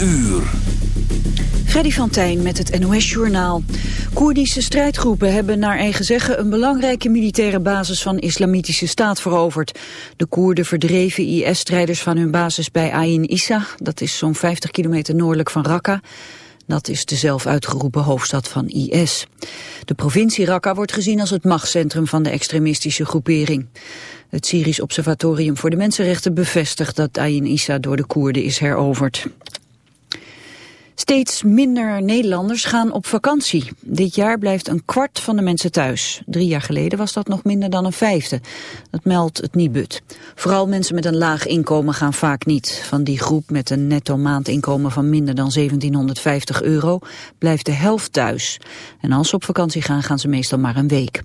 uur. Freddy van Tijn met het NOS-journaal. Koerdische strijdgroepen hebben naar eigen zeggen een belangrijke militaire basis van islamitische staat veroverd. De Koerden verdreven IS-strijders van hun basis bij Ain Issa, dat is zo'n 50 kilometer noordelijk van Raqqa. Dat is de zelf uitgeroepen hoofdstad van IS. De provincie Raqqa wordt gezien als het machtscentrum van de extremistische groepering. Het Syrisch Observatorium voor de Mensenrechten bevestigt dat Ain Issa door de Koerden is heroverd. Steeds minder Nederlanders gaan op vakantie. Dit jaar blijft een kwart van de mensen thuis. Drie jaar geleden was dat nog minder dan een vijfde. Dat meldt het Nibud. Vooral mensen met een laag inkomen gaan vaak niet. Van die groep met een netto maandinkomen van minder dan 1750 euro blijft de helft thuis. En als ze op vakantie gaan, gaan ze meestal maar een week.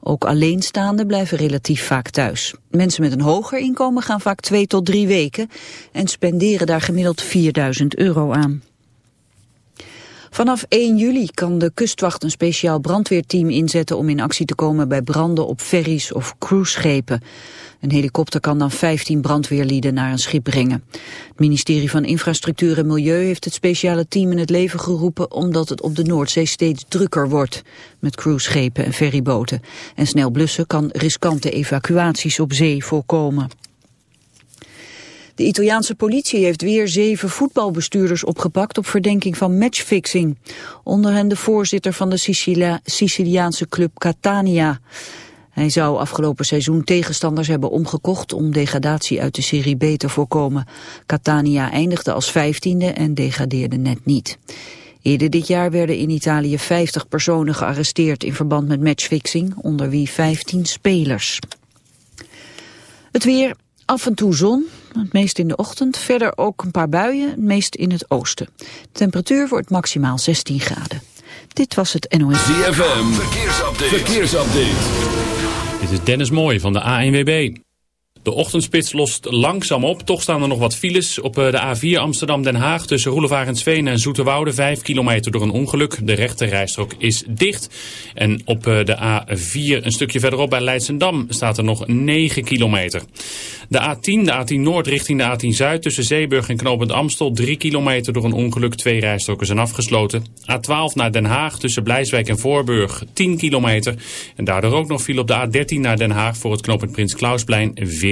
Ook alleenstaanden blijven relatief vaak thuis. Mensen met een hoger inkomen gaan vaak twee tot drie weken en spenderen daar gemiddeld 4000 euro aan. Vanaf 1 juli kan de kustwacht een speciaal brandweerteam inzetten om in actie te komen bij branden op ferries of cruiseschepen. Een helikopter kan dan 15 brandweerlieden naar een schip brengen. Het ministerie van Infrastructuur en Milieu heeft het speciale team in het leven geroepen omdat het op de Noordzee steeds drukker wordt met cruiseschepen en ferryboten. En snel blussen kan riskante evacuaties op zee voorkomen. De Italiaanse politie heeft weer zeven voetbalbestuurders opgepakt op verdenking van matchfixing. Onder hen de voorzitter van de Sicilia Siciliaanse club Catania. Hij zou afgelopen seizoen tegenstanders hebben omgekocht om degradatie uit de Serie B te voorkomen. Catania eindigde als vijftiende en degradeerde net niet. Eerder dit jaar werden in Italië 50 personen gearresteerd in verband met matchfixing, onder wie 15 spelers. Het weer, Af en toe zon, het meest in de ochtend. Verder ook een paar buien, het meest in het oosten. De temperatuur wordt maximaal 16 graden. Dit was het NOS. ZFM, verkeersupdate. verkeersupdate. Dit is Dennis Mooij van de ANWB. De ochtendspits lost langzaam op. Toch staan er nog wat files op eh, de A4 Amsterdam-Den Haag... tussen Roelevarensveen en Zoeterwoude. Vijf kilometer door een ongeluk. De rechte rijstrook is dicht. En op eh, de A4 een stukje verderop bij Leidsendam staat er nog 9 kilometer. De A10, de A10 Noord richting de A10 Zuid... tussen Zeeburg en Knopend Amstel. 3 kilometer door een ongeluk. Twee rijstroken zijn afgesloten. A12 naar Den Haag tussen Blijswijk en Voorburg. 10 kilometer. En daardoor ook nog viel op de A13 naar Den Haag... voor het knooppunt Prins Klausplein 14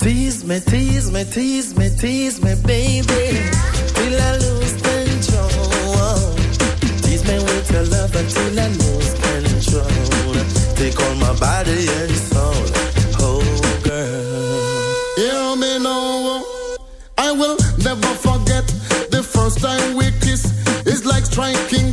Tease me, tease me, tease me, tease me, baby. Till I lose control. Tease me with your love until I lose control. Take all my body and soul. Oh, girl. Hear me now. I will never forget the first time we kissed. It's like striking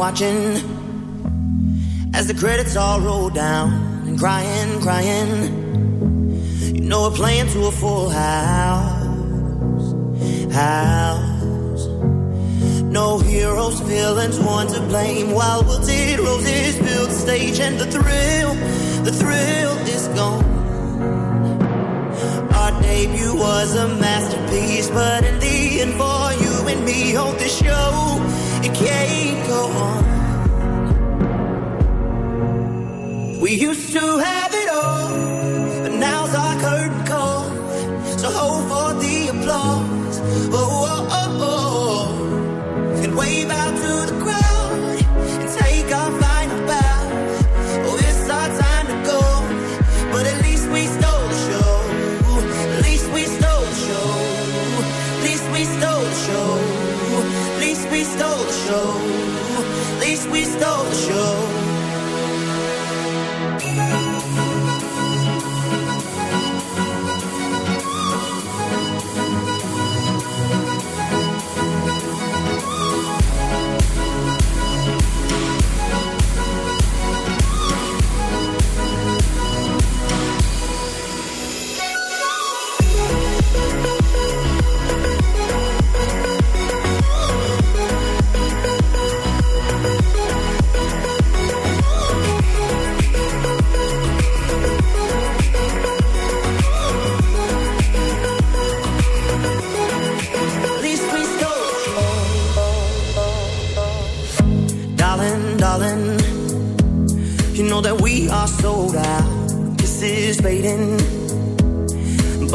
Watching. As the credits all roll down. And crying, crying. You know we're playing to a full house. House. No heroes, villains, one to blame. While wilted roses fill the stage. And the thrill, the thrill is gone Our debut was a masterpiece, but in the end, for you and me, hold the show, it go We used to have it all,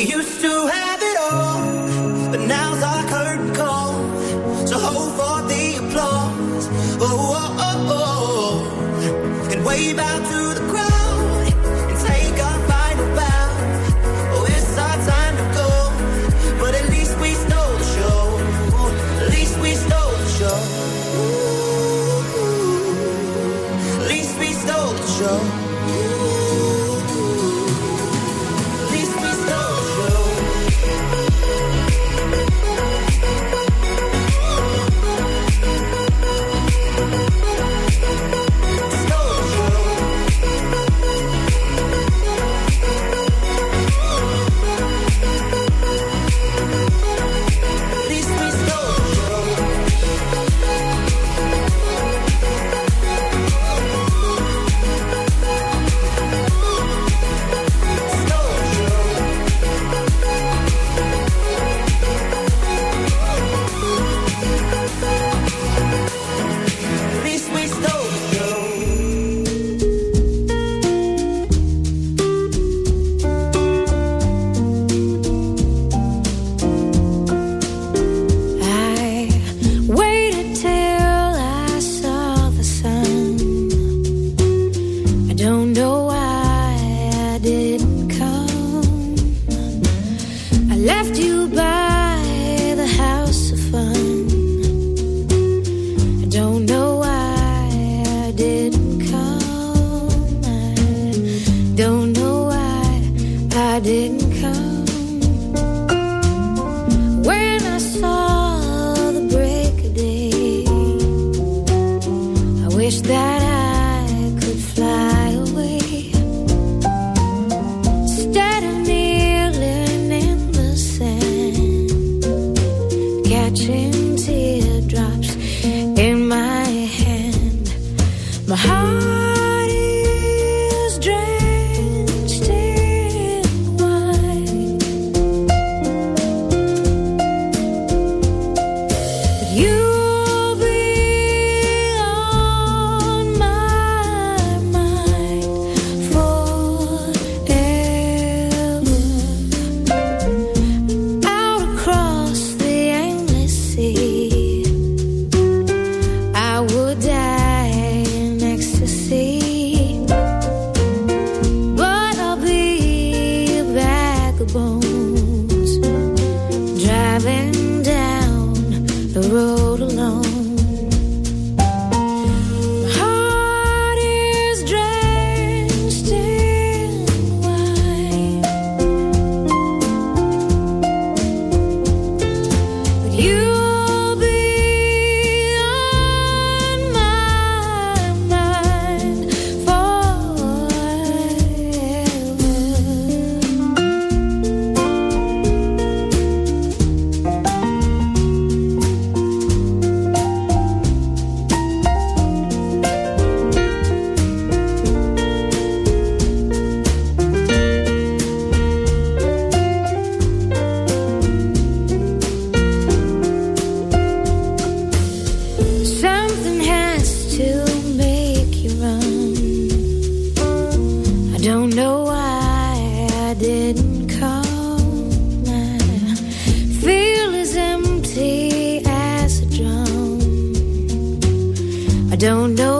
We used to have don't know why I didn't call. I feel as empty as a drum. I don't know.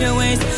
your ways.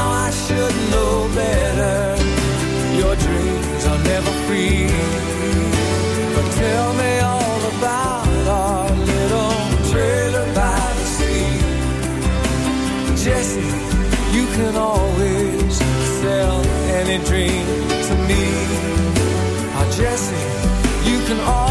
any dream to me. Ah, Jesse, you can always